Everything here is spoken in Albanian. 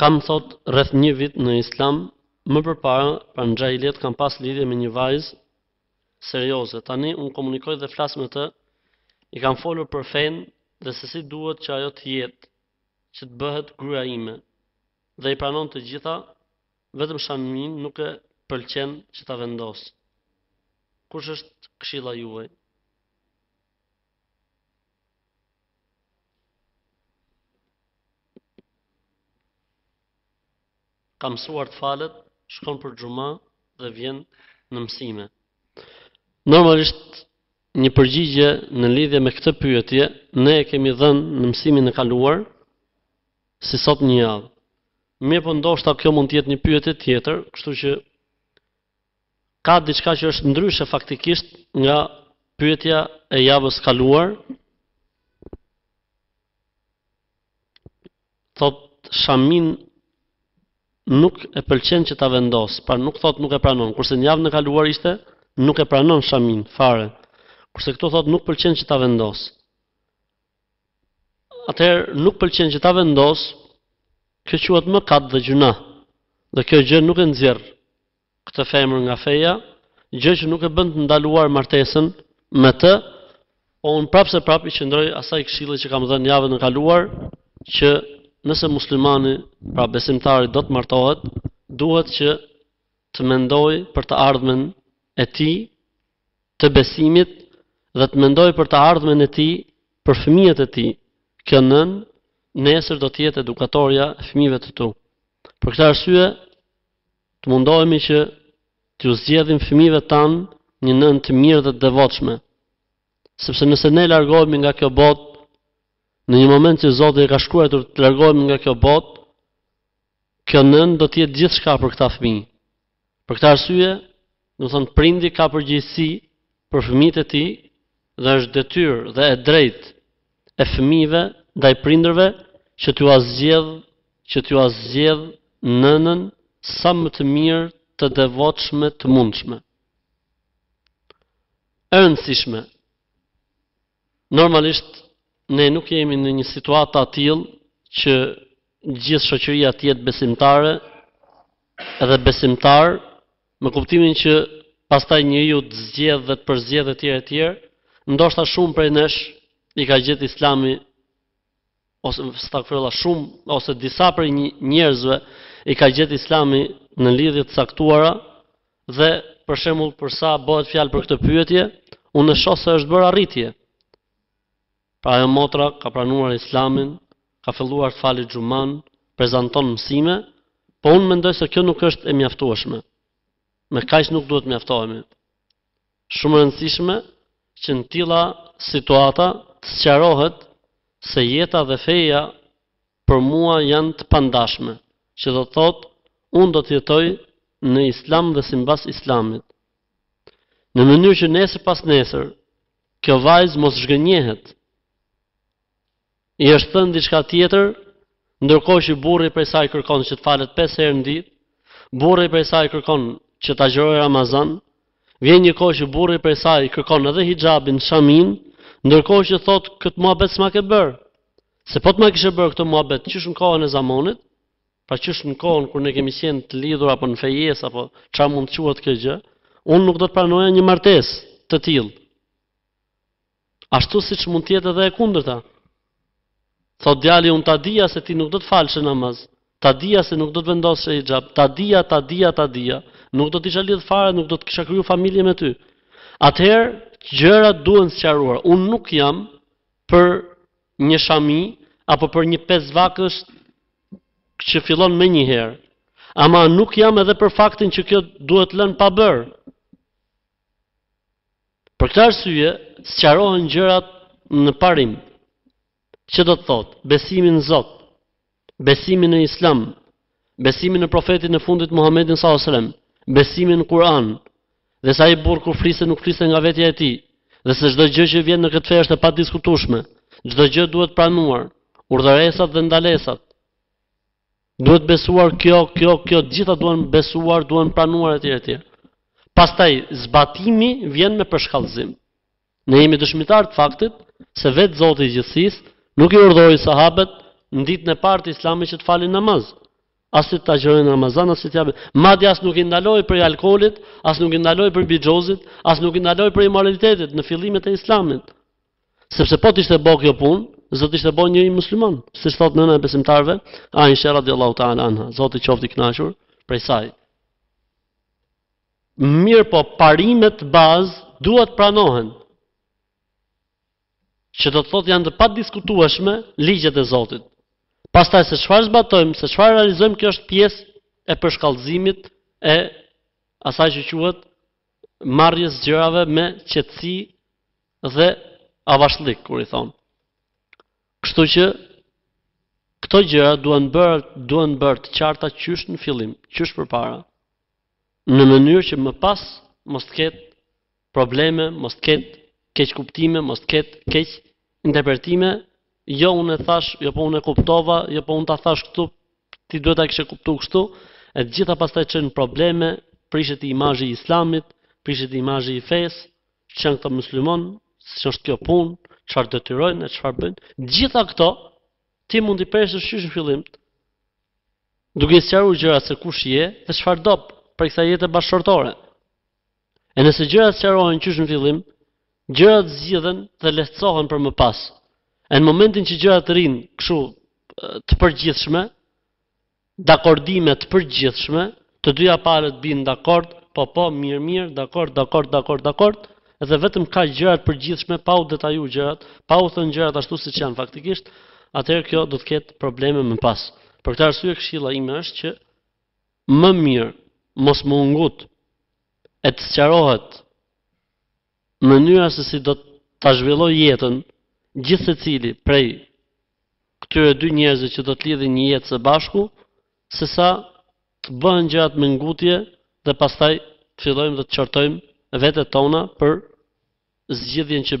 Kam thotë rreth një vit në islam më përpara pra në xhahiliet kam pas lidhje me një vajzë serioze tani unë komunikoj dhe flas me të i kam folur për fenë dhe se si duhet që ajo të jetë që të bëhet gruaja ime dhe i pranon të gjitha vetëm shaminë nuk e pëlqen që ta vendosë kush është këshilla juaj. Ka mësuar të falet, shkon për xhuma dhe vjen në mësime. Normalisht një përgjigje në lidhje me këtë pyetje ne e kemi dhënë në mësimin e kaluar si sot një javë. Mirëpo ndoshta kjo mund të jetë një pyetje tjetër, kështu që Ka diçka që është ndryshe faktikisht nga pyetja e javës kaluar. Thotë shaminë nuk e pëlqen që ta vendosë, pra nuk thotë nuk e pranon, kurse në javën e kaluar ishte nuk e pranon shaminë fare. Kurse këtu thotë nuk pëlqen që ta vendos. atëherë nuk pëlqen që ta vendosë, kjo quhet mëkat dhe gjynah. Dhe kjo gjë nuk e nxjerr këtë femër nga feja, gjë që nuk e bën të ndaluar martesën me të, po unë prapëseprapë i qëndroj asaj këshille që kam dhënë javën e kaluar, që nëse muslimani, pra besimtari do të martohet, duhet që të mendojë për të ardhmen e tij, të besimit dhe të mendojë për të ardhmen e tij, për fëmijët e tij. Kjo nënë nesër do të jetë edukatorja e fëmijëve të tu. Për këtë arsye, të mundohemi që t'u zgjedhim fëmijëve tanë një nënë të mirë dhe të devotshme. Sepse nëse ne largohemi nga kjo botë, në një moment që Zoti e ka shkruajtur të largohemi nga kjo botë, Kjo nënë do të jetë gjithçka për këta fëmijë. Për këtë arsye, domethënë prindi ka përgjegjësi për fëmijët e tij dhe është detyrë dhe e drejtë e fëmijëve ndaj prindërve që t'ua zgjedhë që t'ua zgjedhë nënën sa më të mirë të devotshme të mundshme. E rëndësishme Normalisht ne nuk jemi në një situatë të atillë që gjithë shoqëria të jetë besimtare edhe besimtarë, me kuptimin që pastaj njeriu të zgjedhë dhe të përzgjedhë etj etj, ndoshta shumë prej nesh i ka gjetë Islami ose estagfirullah shumë ose disa prej njerëzve i ka gjet Islami në lidhje të caktuara dhe për shembull për sa bëhet fjalë për këtë pyetje, unë shoh se është bërë arritje. Pra ajo motra ka pranuar Islamin, ka filluar të falë xhuman, prezenton mësime, po unë mendoj se kjo nuk është e mjaftueshme. Me kaq nuk duhet të mjaftohemi. Shumë e rëndësishme që në tilla situata të sqarohet se jeta dhe feja për mua janë të pandashme, që do të thotë unë do të jetoj në Islam dhe simbas Islamit. Në mënyrë që nesër pasnesër kjo vajzë mos zhgënjehet. I është thënë diçka tjetër, ndërkohë që burri prej saj kërkon që të falet pesë herë në ditë, burri prej saj kërkon që të agjërojë Ramazan, vjen një kohë që burri prej saj kërkon edhe hixhabin, shamin, ndërkohë që thotë këtë muhabet s'ma ke bërë. Se po të ma kishe bërë këtë muhabet qysh në kohën e zamonit, pra qysh në kohën kur ne kemi qenë të lidhur apo në fejesë apo ça mund të quhet kjo gjë, unë nuk do të pranoja një martesë të tillë. Ashtu siç mund të jetë edhe e kundërta. Thotë djali unë t'a dija se ti nuk do të faleshe namaz, t'a dija se nuk do të vendosshe hixhab, t'a dija, t'a dija, t'a dija, nuk do të isha lidhë fare, nuk do të kisha kriju familje me ty. Atëherë gjërat duhen sqaruar. Unë nuk jam për një shami apo për një pesëvaktësh që fillon menjëherë. Ama nuk jam edhe për faktin që kjo duhet lënë pa bërë. Për këtë arsye, sqarohen gjërat në parim, që do të thotë, besimi në Zot, besimi në Islam, besimi në profetin e fundit Muhammedin sallallahu alajhi wasallam, besimi në Kur'an, dhe se ai burrë kur fliste nuk fliste nga vetja e tij, dhe se çdo gjë që vjen në këtë fe është e padiskutueshme, çdo gjë duhet pranuar, urdhëresat dhe ndalesat. Duhet besuar kjo, kjo, kjo, të gjitha duhen besuar, duhen pranuar etj etj. Pastaj zbatimi vjen me përshkallëzim. Ne jemi dëshmitarë të faktit se vetë Zoti i gjithësisë nuk i urdhëroi sahabët në ditën e parë të Islamit që të falin namaz. As t'agjërojnë Ramazan, as të japin. Madje as nuk i ndaloi prej alkoolit, as nuk i ndaloi prej bixhozit, as nuk i ndaloi prej imoralitetit në fillimet e Islamit. Sepse po të ishte bo kjo punë, s'do t'ishte bo njeri musliman, siç thotë nëna e besimtarëve, Aishe radiallahu ta'ala anha, Zoti qoftë i kënaqur prej saj. Mirëpo parimet bazë duhet pranohen, që do të thotë janë të padiskutueshme ligjet e Zotit. Pastaj se çfarë zbatojmë, se çfarë realizojmë, kjo është pjesë e përshkallëzimit e asaj që quhet marrjes gjërave me qetësi dhe avashllik kur i thon. Kështu që këto gjëra duhen bërë të qarta qysh në fillim, qysh përpara. Në mënyrë që më pas mos të ketë probleme, mos të ketë keqkuptime, mos të ketë keqinterpretime, jo unë e thash, jo po unë e kuptova, jo po unë ta thash këtu, ti duhet ta kishe kuptuar kështu, e të gjitha pastaj çojnë probleme, prishet imazhi i Islamit, prishet imazhi i fesë, Ç'janë këta musliman, ç'është kjo punë, çfarë detyrojnë e çfarë bëjnë? Gjitha këto ti mund t'i presësh qysh në fillim. Duke i sqaruar gjërat se kush je dhe çfarë do prej kësaj jete bashkëshortore. E nëse gjërat sqarohen qysh në fillim, gjërat zgjidhen dhe lehtësohen për më pas. E në momentin që gjërat rrinë kështu të përgjithshme, Dakordime të përgjithshme, të dyja palët bijn dakord, po po, mirë mirë, dakord, dakord, dakord, dakord, edhe vetëm kaq gjëra të përgjithshme pa u detajuar gjërat, pa u thënë gjërat ashtu siç janë faktikisht, atëherë kjo do të ketë probleme më pas. Për këtë arsye këshilla ime është që më mirë mos me u ngut e të sqarohet Mënyra se si do ta zhvillojë jetën gjithsecili prej këtyre dy njerëzve që do të lidhin një jetë së bashku, sesa të bëhen gjërat me ngutje dhe pastaj të fillojmë dhe të qortojmë vetet tona për zgjidhjen që